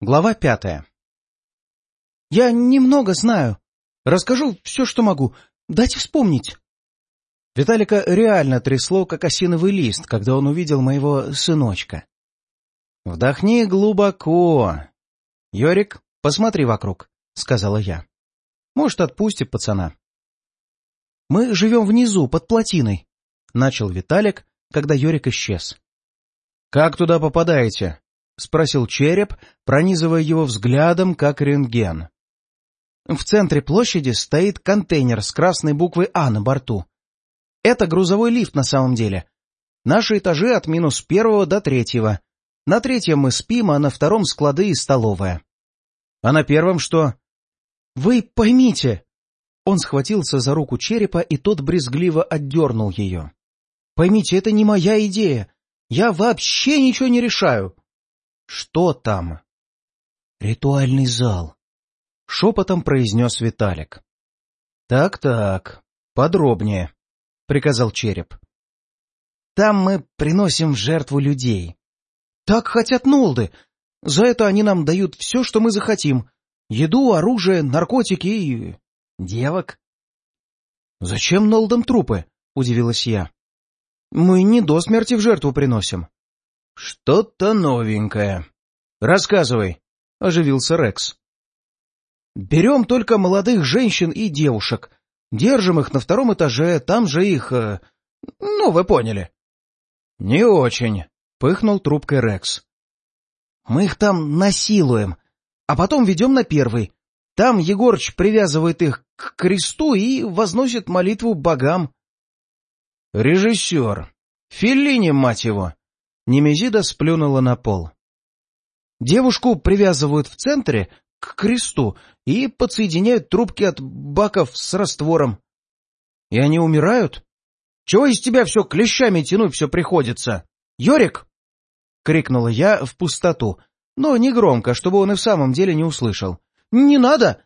Глава пятая. «Я немного знаю. Расскажу все, что могу. Дайте вспомнить». Виталика реально трясло, как осиновый лист, когда он увидел моего сыночка. «Вдохни глубоко. Йорик, посмотри вокруг», — сказала я. «Может, отпустит пацана». «Мы живем внизу, под плотиной», — начал Виталик, когда Йорик исчез. «Как туда попадаете?» — спросил череп, пронизывая его взглядом, как рентген. В центре площади стоит контейнер с красной буквой «А» на борту. Это грузовой лифт на самом деле. Наши этажи от минус первого до третьего. На третьем мы спим, а на втором склады и столовая. А на первом что? Вы поймите! Он схватился за руку черепа, и тот брезгливо отдернул ее. Поймите, это не моя идея. Я вообще ничего не решаю. Что там? Ритуальный зал. Шепотом произнес Виталик. Так-так, подробнее, приказал череп. Там мы приносим в жертву людей. Так хотят Нолды. За это они нам дают все, что мы захотим. Еду, оружие, наркотики и... девок. «Зачем Нолдам трупы?» — удивилась я. «Мы не до смерти в жертву приносим». «Что-то новенькое. Рассказывай», — оживился Рекс. «Берем только молодых женщин и девушек. Держим их на втором этаже, там же их... Э, ну, вы поняли». «Не очень», — пыхнул трубкой Рекс. «Мы их там насилуем, а потом ведем на первый. Там Егорыч привязывает их к кресту и возносит молитву богам». «Режиссер. Феллини, мать его!» Немезида сплюнула на пол. Девушку привязывают в центре к кресту и подсоединяют трубки от баков с раствором. И они умирают? Чего из тебя все клещами тянуть все приходится? Йорик! — крикнула я в пустоту, но не громко, чтобы он и в самом деле не услышал. — Не надо!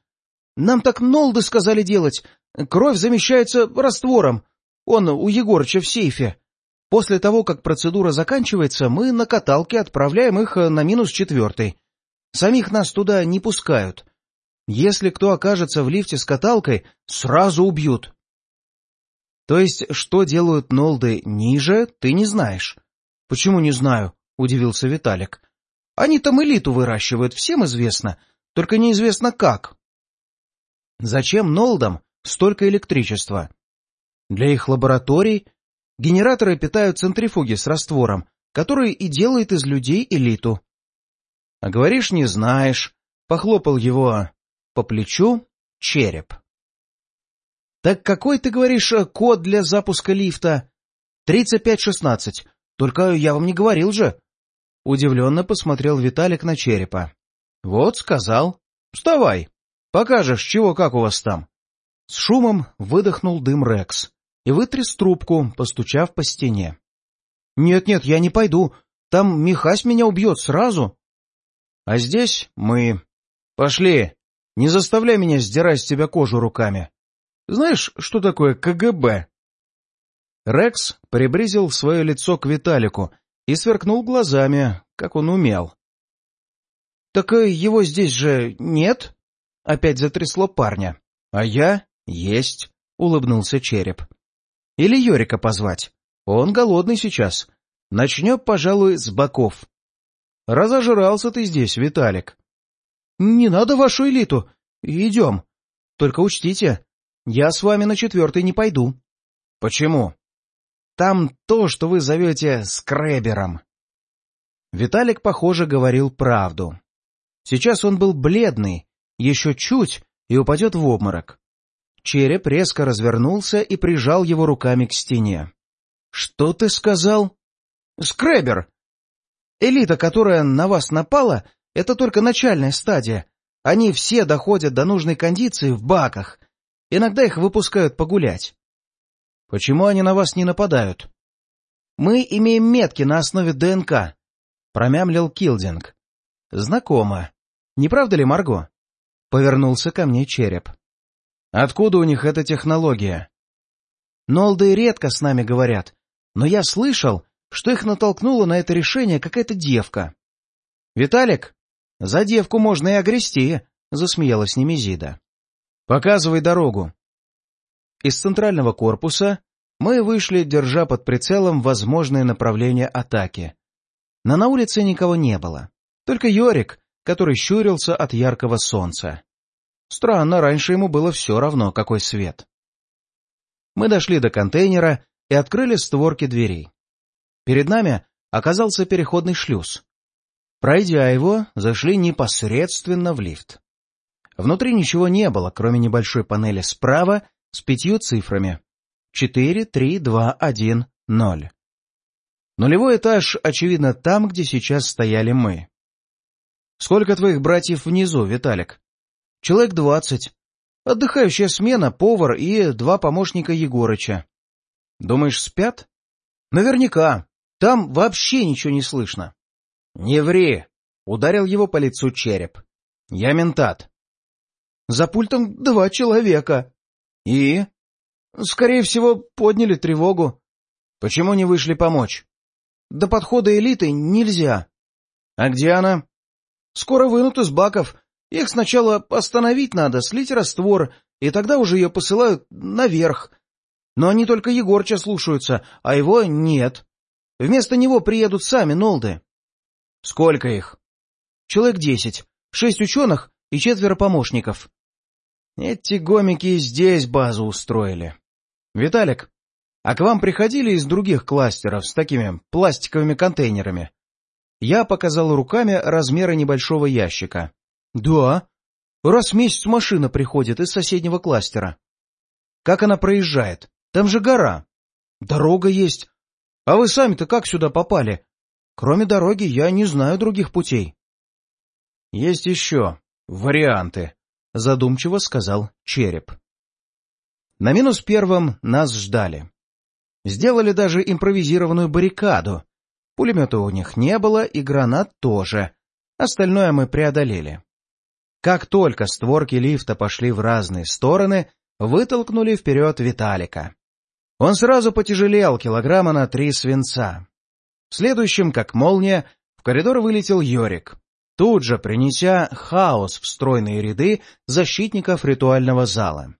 Нам так Нолды сказали делать. Кровь замещается раствором. Он у Егорыча в сейфе. После того, как процедура заканчивается, мы на каталке отправляем их э, на минус четвертый. Самих нас туда не пускают. Если кто окажется в лифте с каталкой, сразу убьют. То есть, что делают Нолды ниже, ты не знаешь. — Почему не знаю? — удивился Виталик. — Они там элиту выращивают, всем известно, только неизвестно как. Зачем Нолдам столько электричества? Для их лабораторий Генераторы питают центрифуги с раствором, который и делает из людей элиту. — А говоришь, не знаешь, — похлопал его по плечу череп. — Так какой, ты говоришь, код для запуска лифта? — Тридцать пять шестнадцать. Только я вам не говорил же. Удивленно посмотрел Виталик на черепа. — Вот, сказал. — Вставай. Покажешь, чего как у вас там. С шумом выдохнул дым Рекс и вытряс трубку, постучав по стене. «Нет-нет, я не пойду. Там Михась меня убьет сразу». «А здесь мы...» «Пошли. Не заставляй меня сдирать с тебя кожу руками. Знаешь, что такое КГБ?» Рекс приблизил свое лицо к Виталику и сверкнул глазами, как он умел. «Так э, его здесь же нет?» — опять затрясло парня. «А я есть», — улыбнулся череп. Или Йорика позвать. Он голодный сейчас. Начнем, пожалуй, с боков. Разожрался ты здесь, Виталик. Не надо вашу элиту. Идем. Только учтите, я с вами на четвертый не пойду. Почему? Там то, что вы зовете скребером. Виталик, похоже, говорил правду. Сейчас он был бледный, еще чуть, и упадет в обморок. Череп резко развернулся и прижал его руками к стене. — Что ты сказал? — Скребер! Элита, которая на вас напала, это только начальная стадия. Они все доходят до нужной кондиции в баках. Иногда их выпускают погулять. — Почему они на вас не нападают? — Мы имеем метки на основе ДНК, — промямлил Килдинг. — Знакомо. Не правда ли, Марго? Повернулся ко мне череп. — Откуда у них эта технология? Нолды редко с нами говорят, но я слышал, что их натолкнула на это решение какая-то девка. «Виталик, За девку можно и огрести, — засмеялась Немезида. — Показывай дорогу. Из центрального корпуса мы вышли, держа под прицелом возможное направление атаки. Но на улице никого не было. Только Йорик, который щурился от яркого солнца. Странно, раньше ему было все равно, какой свет. Мы дошли до контейнера и открыли створки дверей. Перед нами оказался переходный шлюз. Пройдя его, зашли непосредственно в лифт. Внутри ничего не было, кроме небольшой панели справа с пятью цифрами. 4, 3, 2, 1, 0. Нулевой этаж, очевидно, там, где сейчас стояли мы. «Сколько твоих братьев внизу, Виталик?» «Человек двадцать. Отдыхающая смена, повар и два помощника Егорыча». «Думаешь, спят?» «Наверняка. Там вообще ничего не слышно». «Не ври!» — ударил его по лицу череп. «Я ментат». «За пультом два человека». «И?» «Скорее всего, подняли тревогу». «Почему не вышли помочь?» «До подхода элиты нельзя». «А где она?» «Скоро вынут из баков. Их сначала остановить надо, слить раствор, и тогда уже ее посылают наверх. Но они только Егорча слушаются, а его нет. Вместо него приедут сами Нолды». Сколько их? Человек десять. Шесть ученых и четверо помощников. Эти гомики и здесь базу устроили. Виталик, а к вам приходили из других кластеров с такими пластиковыми контейнерами? Я показал руками размеры небольшого ящика. Да. Раз в месяц машина приходит из соседнего кластера. Как она проезжает? Там же гора. Дорога есть. А вы сами-то как сюда попали? Кроме дороги я не знаю других путей. — Есть еще варианты, — задумчиво сказал Череп. На минус первом нас ждали. Сделали даже импровизированную баррикаду. Пулемета у них не было и гранат тоже. Остальное мы преодолели. Как только створки лифта пошли в разные стороны, вытолкнули вперед Виталика. Он сразу потяжелел килограмма на три свинца. Следующим, как молния, в коридор вылетел Йорик, тут же принеся хаос в стройные ряды защитников ритуального зала.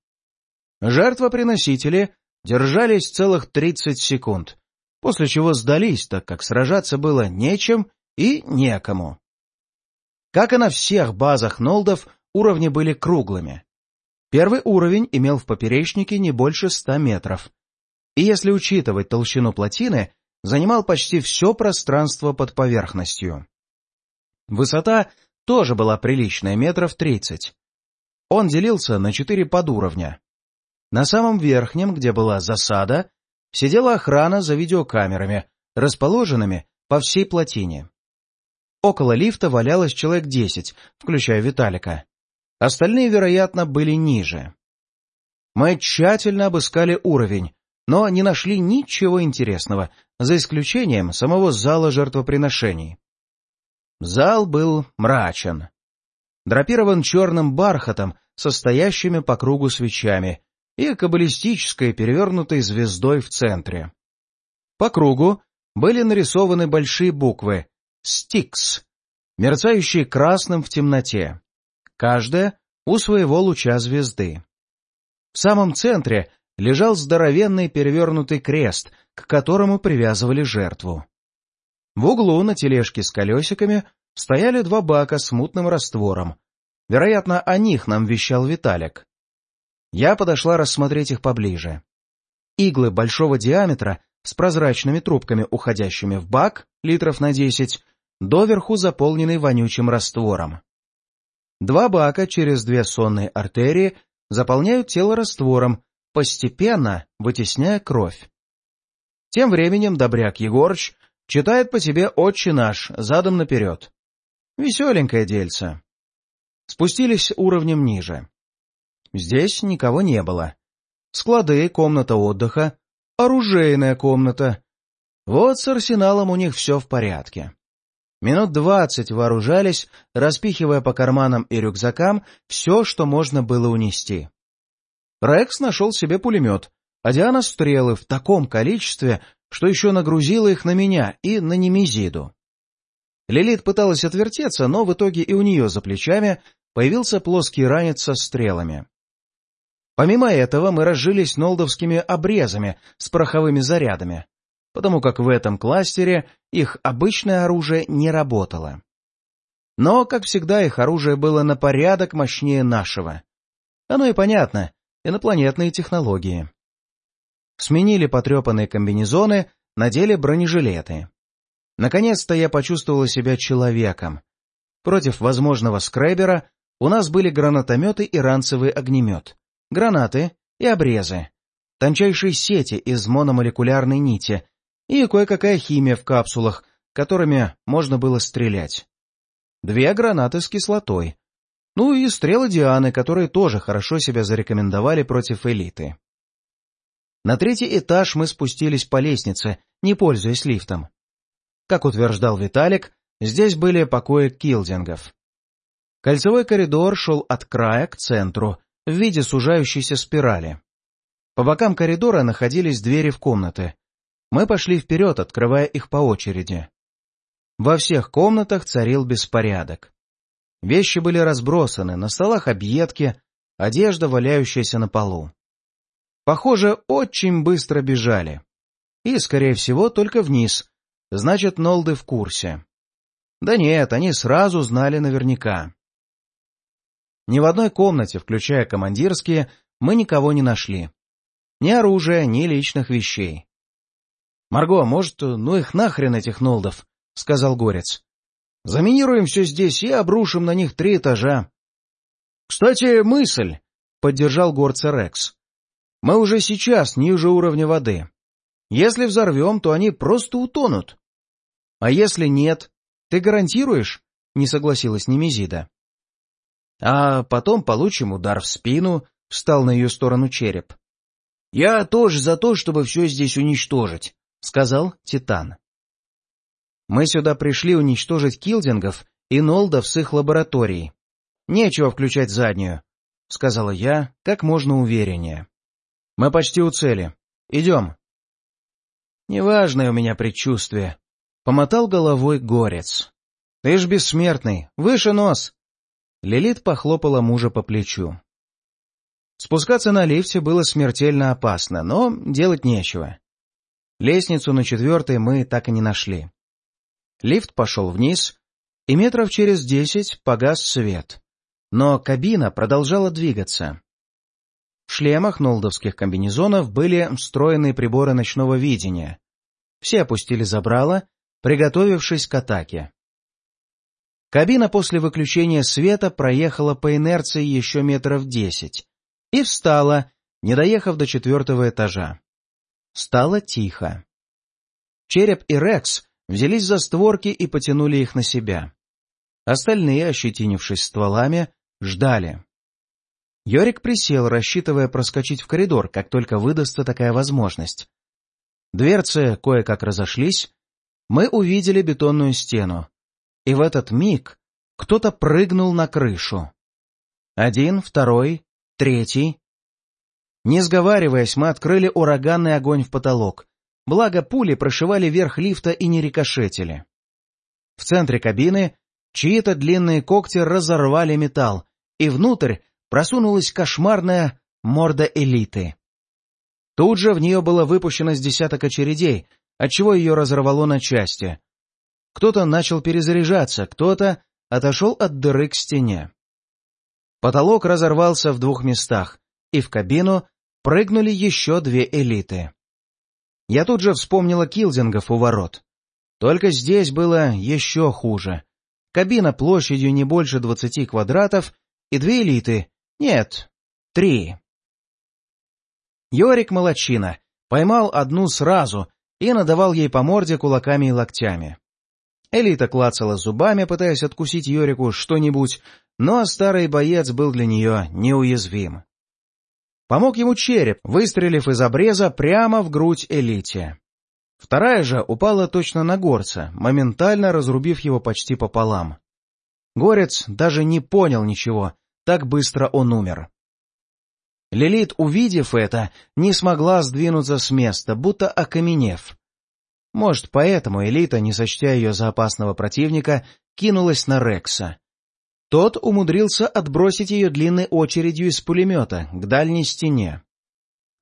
Жертвоприносители держались целых 30 секунд, после чего сдались, так как сражаться было нечем и некому. Как и на всех базах Нолдов, уровни были круглыми. Первый уровень имел в поперечнике не больше 100 метров. И если учитывать толщину плотины, занимал почти все пространство под поверхностью. Высота тоже была приличная, метров тридцать. Он делился на четыре подуровня. На самом верхнем, где была засада, сидела охрана за видеокамерами, расположенными по всей плотине. Около лифта валялось человек десять, включая Виталика. Остальные, вероятно, были ниже. Мы тщательно обыскали уровень, но не нашли ничего интересного, за исключением самого зала жертвоприношений. Зал был мрачен. Драпирован черным бархатом, состоящими по кругу свечами, и каббалистической перевернутой звездой в центре. По кругу были нарисованы большие буквы «Стикс», мерцающие красным в темноте, каждая у своего луча звезды. В самом центре лежал здоровенный перевернутый крест, к которому привязывали жертву. В углу на тележке с колесиками стояли два бака с мутным раствором. Вероятно, о них нам вещал Виталик. Я подошла рассмотреть их поближе. Иглы большого диаметра с прозрачными трубками, уходящими в бак, литров на десять, доверху заполненный вонючим раствором. Два бака через две сонные артерии заполняют тело раствором, постепенно вытесняя кровь. Тем временем Добряк Егорыч читает по себе «Отче наш» задом наперед. Веселенькое дельце. Спустились уровнем ниже. Здесь никого не было. Склады, комната отдыха, оружейная комната. Вот с арсеналом у них все в порядке. Минут двадцать вооружались, распихивая по карманам и рюкзакам все, что можно было унести. Рекс нашел себе пулемет, а Диана — стрелы в таком количестве, что еще нагрузила их на меня и на Немезиду. Лилит пыталась отвертеться, но в итоге и у нее за плечами появился плоский ранец со стрелами. Помимо этого мы разжились нолдовскими обрезами с пороховыми зарядами, потому как в этом кластере их обычное оружие не работало. Но, как всегда, их оружие было на порядок мощнее нашего. Оно и понятно, инопланетные технологии. Сменили потрепанные комбинезоны, надели бронежилеты. Наконец-то я почувствовала себя человеком. Против возможного скребера у нас были гранатометы и ранцевый огнемет, гранаты и обрезы, тончайшие сети из мономолекулярной нити и кое-какая химия в капсулах, которыми можно было стрелять. Две гранаты с кислотой. Ну и стрелы Дианы, которые тоже хорошо себя зарекомендовали против элиты. На третий этаж мы спустились по лестнице, не пользуясь лифтом. Как утверждал Виталик, здесь были покои килдингов. Кольцевой коридор шел от края к центру, в виде сужающейся спирали. По бокам коридора находились двери в комнаты. Мы пошли вперед, открывая их по очереди. Во всех комнатах царил беспорядок. Вещи были разбросаны, на столах объедки, одежда, валяющаяся на полу. Похоже, очень быстро бежали. И, скорее всего, только вниз. Значит, Нолды в курсе. Да нет, они сразу знали наверняка. Ни в одной комнате, включая командирские, мы никого не нашли. Ни оружия, ни личных вещей. «Марго, может, ну их нахрен, этих Нолдов?» — сказал Горец. «Заминируем все здесь и обрушим на них три этажа». «Кстати, мысль!» — поддержал горца Рекс. «Мы уже сейчас ниже уровня воды. Если взорвем, то они просто утонут». «А если нет? Ты гарантируешь?» — не согласилась Немезида. «А потом получим удар в спину», — встал на ее сторону череп. «Я тоже за то, чтобы все здесь уничтожить», — сказал Титан. Мы сюда пришли уничтожить килдингов и нолдов с их лабораторией. Нечего включать заднюю, — сказала я как можно увереннее. Мы почти у цели. Идем. Неважное у меня предчувствие. Помотал головой горец. Ты ж бессмертный, выше нос. Лилит похлопала мужа по плечу. Спускаться на лифте было смертельно опасно, но делать нечего. Лестницу на четвертой мы так и не нашли. Лифт пошел вниз, и метров через десять погас свет. Но кабина продолжала двигаться. В шлемах нолдовских комбинезонов были встроенные приборы ночного видения. Все опустили забрало, приготовившись к атаке. Кабина после выключения света проехала по инерции еще метров десять и встала, не доехав до четвертого этажа. Стало тихо. Череп и Рекс взялись за створки и потянули их на себя. Остальные, ощетинившись стволами, ждали. Йорик присел, рассчитывая проскочить в коридор, как только выдастся такая возможность. Дверцы кое-как разошлись, мы увидели бетонную стену, и в этот миг кто-то прыгнул на крышу. Один, второй, третий. Не сговариваясь, мы открыли ураганный огонь в потолок, Благо пули прошивали верх лифта и не рикошетили. В центре кабины чьи-то длинные когти разорвали металл, и внутрь просунулась кошмарная морда элиты. Тут же в нее было выпущено с десяток очередей, отчего ее разорвало на части. Кто-то начал перезаряжаться, кто-то отошел от дыры к стене. Потолок разорвался в двух местах, и в кабину прыгнули еще две элиты. Я тут же вспомнила килдингов у ворот. Только здесь было еще хуже. Кабина площадью не больше двадцати квадратов и две элиты. Нет, три. Йорик молочина. Поймал одну сразу и надавал ей по морде кулаками и локтями. Элита клацала зубами, пытаясь откусить Йорику что-нибудь, но старый боец был для нее неуязвим. Помог ему череп, выстрелив из обреза прямо в грудь элите. Вторая же упала точно на горца, моментально разрубив его почти пополам. Горец даже не понял ничего, так быстро он умер. Лилит, увидев это, не смогла сдвинуться с места, будто окаменев. Может, поэтому элита, не сочтя ее за опасного противника, кинулась на Рекса. Тот умудрился отбросить ее длинной очередью из пулемета к дальней стене.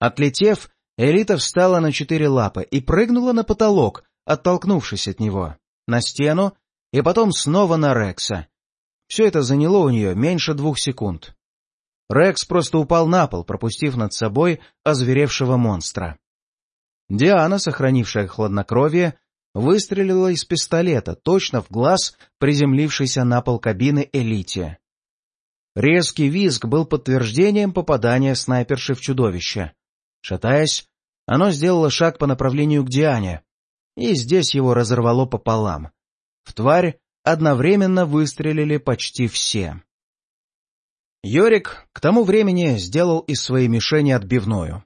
Отлетев, элита встала на четыре лапы и прыгнула на потолок, оттолкнувшись от него, на стену и потом снова на Рекса. Все это заняло у нее меньше двух секунд. Рекс просто упал на пол, пропустив над собой озверевшего монстра. Диана, сохранившая хладнокровие, выстрелила из пистолета точно в глаз приземлившейся на пол кабины элите. Резкий визг был подтверждением попадания снайперши в чудовище. Шатаясь, оно сделало шаг по направлению к Диане, и здесь его разорвало пополам. В тварь одновременно выстрелили почти все. Йорик к тому времени сделал из своей мишени отбивную.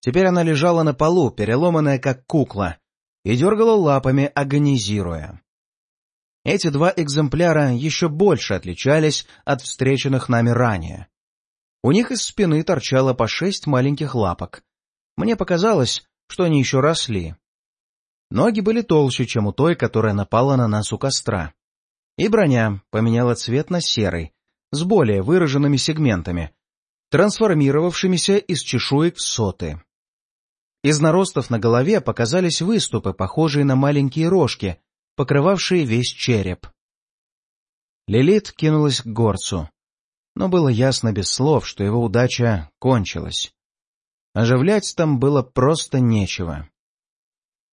Теперь она лежала на полу, переломанная как кукла, и дергала лапами, агонизируя. Эти два экземпляра еще больше отличались от встреченных нами ранее. У них из спины торчало по шесть маленьких лапок. Мне показалось, что они еще росли. Ноги были толще, чем у той, которая напала на нас у костра. И броня поменяла цвет на серый, с более выраженными сегментами, трансформировавшимися из чешуек в соты. Из наростов на голове показались выступы, похожие на маленькие рожки, покрывавшие весь череп. Лилит кинулась к горцу, но было ясно без слов, что его удача кончилась. Оживлять там было просто нечего.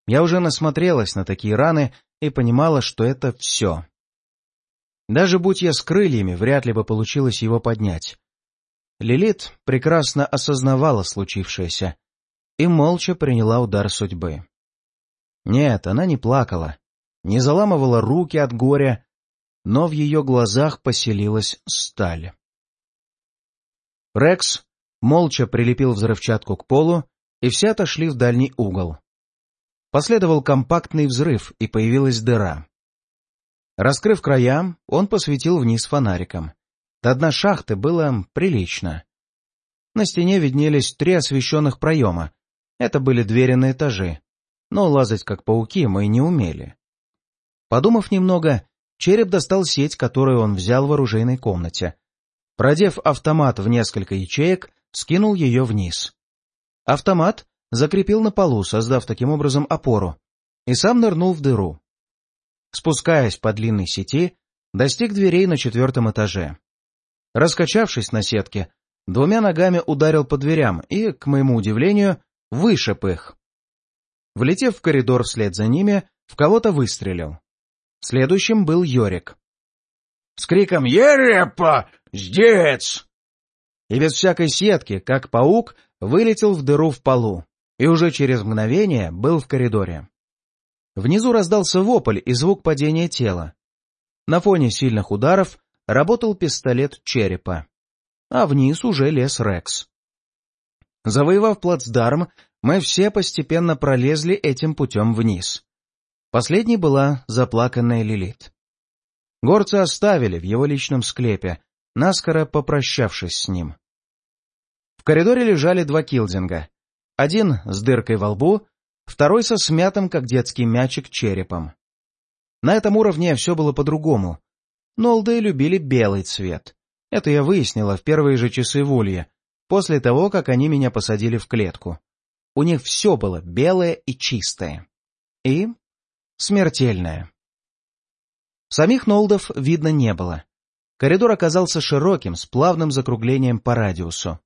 Я уже насмотрелась на такие раны и понимала, что это все. Даже будь я с крыльями, вряд ли бы получилось его поднять. Лилит прекрасно осознавала случившееся и молча приняла удар судьбы. Нет, она не плакала, не заламывала руки от горя, но в ее глазах поселилась сталь. Рекс молча прилепил взрывчатку к полу, и все отошли в дальний угол. Последовал компактный взрыв, и появилась дыра. Раскрыв края, он посветил вниз фонариком. До дна шахты было прилично. На стене виднелись три освещенных проема. Это были двери на этажи. Но лазать как пауки мы не умели. Подумав немного, череп достал сеть, которую он взял в оружейной комнате. Продев автомат в несколько ячеек, скинул ее вниз. Автомат закрепил на полу, создав таким образом опору, и сам нырнул в дыру спускаясь по длинной сети, достиг дверей на четвертом этаже. Раскачавшись на сетке, двумя ногами ударил по дверям и, к моему удивлению, вышиб их. Влетев в коридор вслед за ними, в кого-то выстрелил. Следующим был Йорик. С криком «Ерепа! Здесь!» И без всякой сетки, как паук, вылетел в дыру в полу и уже через мгновение был в коридоре. Внизу раздался вопль и звук падения тела. На фоне сильных ударов работал пистолет черепа, а вниз уже лез Рекс. Завоевав плацдарм, мы все постепенно пролезли этим путем вниз. Последней была заплаканная Лилит. Горцы оставили в его личном склепе, наскоро попрощавшись с ним. В коридоре лежали два килдинга. Один с дыркой во лбу, второй со смятым, как детский мячик, черепом. На этом уровне все было по-другому. Нолды любили белый цвет. Это я выяснила в первые же часы в Улье, после того, как они меня посадили в клетку. У них все было белое и чистое. И смертельное. Самих Нолдов видно не было. Коридор оказался широким, с плавным закруглением по радиусу.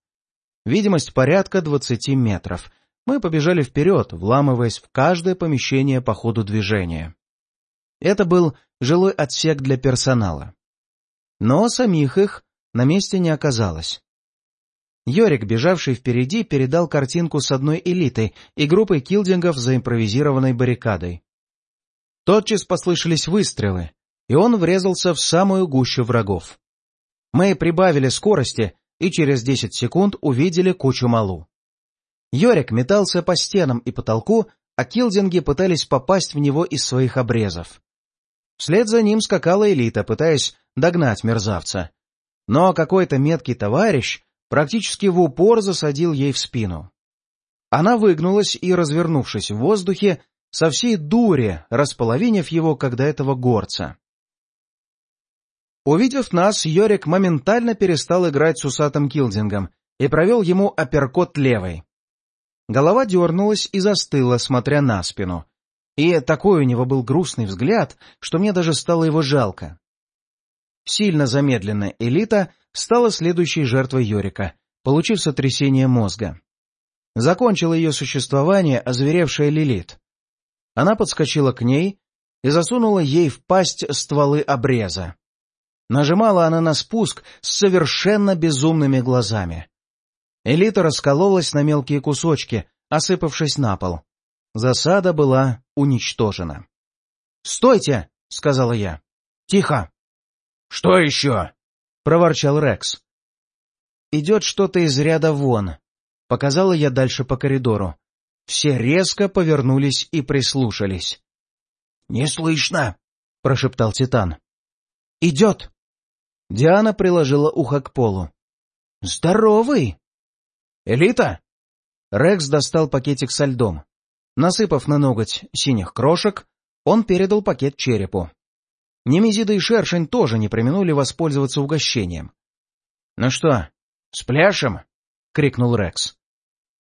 Видимость порядка двадцати метров, мы побежали вперед, вламываясь в каждое помещение по ходу движения. Это был жилой отсек для персонала. Но самих их на месте не оказалось. Йорик, бежавший впереди, передал картинку с одной элитой и группой килдингов за импровизированной баррикадой. Тотчас послышались выстрелы, и он врезался в самую гущу врагов. Мы прибавили скорости и через десять секунд увидели кучу малу. Йорик метался по стенам и потолку, а килдинги пытались попасть в него из своих обрезов. Вслед за ним скакала элита, пытаясь догнать мерзавца. Но какой-то меткий товарищ практически в упор засадил ей в спину. Она выгнулась и, развернувшись в воздухе, со всей дури располовинив его, как до этого горца. Увидев нас, Йорик моментально перестал играть с усатым Килдингом и провел ему апперкот левой. Голова дернулась и застыла, смотря на спину. И такой у него был грустный взгляд, что мне даже стало его жалко. Сильно замедленная элита стала следующей жертвой Йорика, получив сотрясение мозга. Закончила ее существование озверевшая Лилит. Она подскочила к ней и засунула ей в пасть стволы обреза. Нажимала она на спуск с совершенно безумными глазами. Элита раскололась на мелкие кусочки, осыпавшись на пол. Засада была уничтожена. «Стойте!» — сказала я. «Тихо!» «Что еще?» — проворчал Рекс. «Идет что-то из ряда вон», — показала я дальше по коридору. Все резко повернулись и прислушались. «Не слышно», — прошептал Титан. «Идет!» Диана приложила ухо к полу. «Здоровый!» «Элита!» Рекс достал пакетик со льдом. Насыпав на ноготь синих крошек, он передал пакет черепу. Немезида и Шершень тоже не применули воспользоваться угощением. «Ну что, спляшем?» — крикнул Рекс.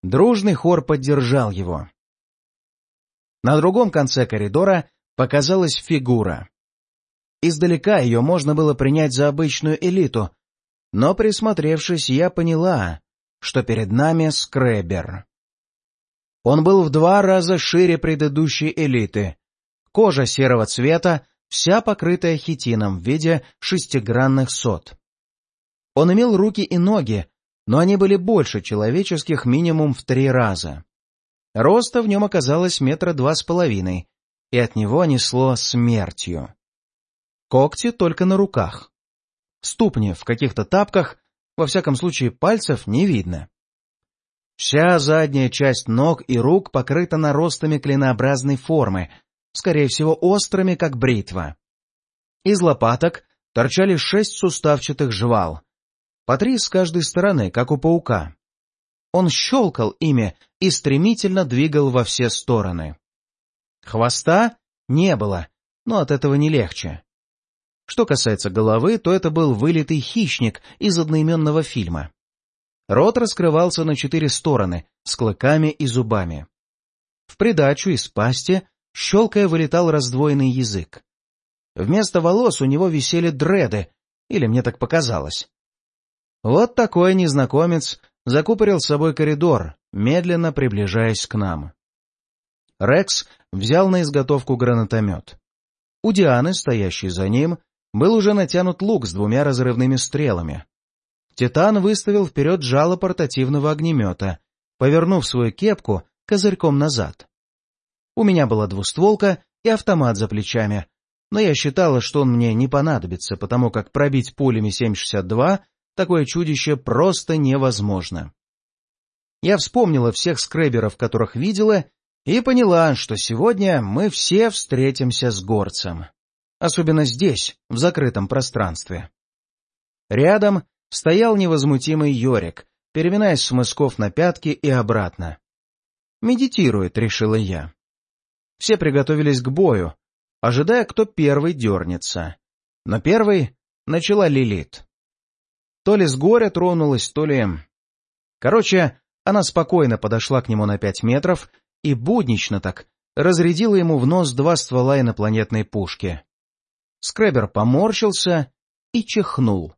Дружный хор поддержал его. На другом конце коридора показалась фигура. Издалека ее можно было принять за обычную элиту, но, присмотревшись, я поняла, что перед нами скребер. Он был в два раза шире предыдущей элиты. Кожа серого цвета, вся покрытая хитином в виде шестигранных сот. Он имел руки и ноги, но они были больше человеческих минимум в три раза. Роста в нем оказалось метра два с половиной, и от него несло смертью. Когти только на руках. Ступни в каких-то тапках, во всяком случае пальцев не видно. Вся задняя часть ног и рук покрыта наростами клинообразной формы, скорее всего острыми, как бритва. Из лопаток торчали шесть суставчатых жвал, по три с каждой стороны, как у паука. Он щелкал ими и стремительно двигал во все стороны. Хвоста не было, но от этого не легче. Что касается головы, то это был вылитый хищник из одноименного фильма. Рот раскрывался на четыре стороны, с клыками и зубами. В придачу из пасти, щелкая, вылетал раздвоенный язык. Вместо волос у него висели дреды, или мне так показалось. Вот такой незнакомец закупорил с собой коридор, медленно приближаясь к нам. Рекс взял на изготовку гранатомет. У Дианы, стоящей за ним, был уже натянут лук с двумя разрывными стрелами. Титан выставил вперед жало портативного огнемета, повернув свою кепку козырьком назад. У меня была двустволка и автомат за плечами, но я считала, что он мне не понадобится, потому как пробить пулями 7,62 такое чудище просто невозможно. Я вспомнила всех скреберов, которых видела, и поняла, что сегодня мы все встретимся с горцем. Особенно здесь, в закрытом пространстве. Рядом стоял невозмутимый Йорик, переминаясь с мысков на пятки и обратно. «Медитирует», — решила я. Все приготовились к бою, ожидая, кто первый дернется. Но первой начала Лилит. То ли с горя тронулась, то ли... Короче, она спокойно подошла к нему на пять метров и буднично так разрядила ему в нос два ствола инопланетной пушки. Скребер поморщился и чихнул.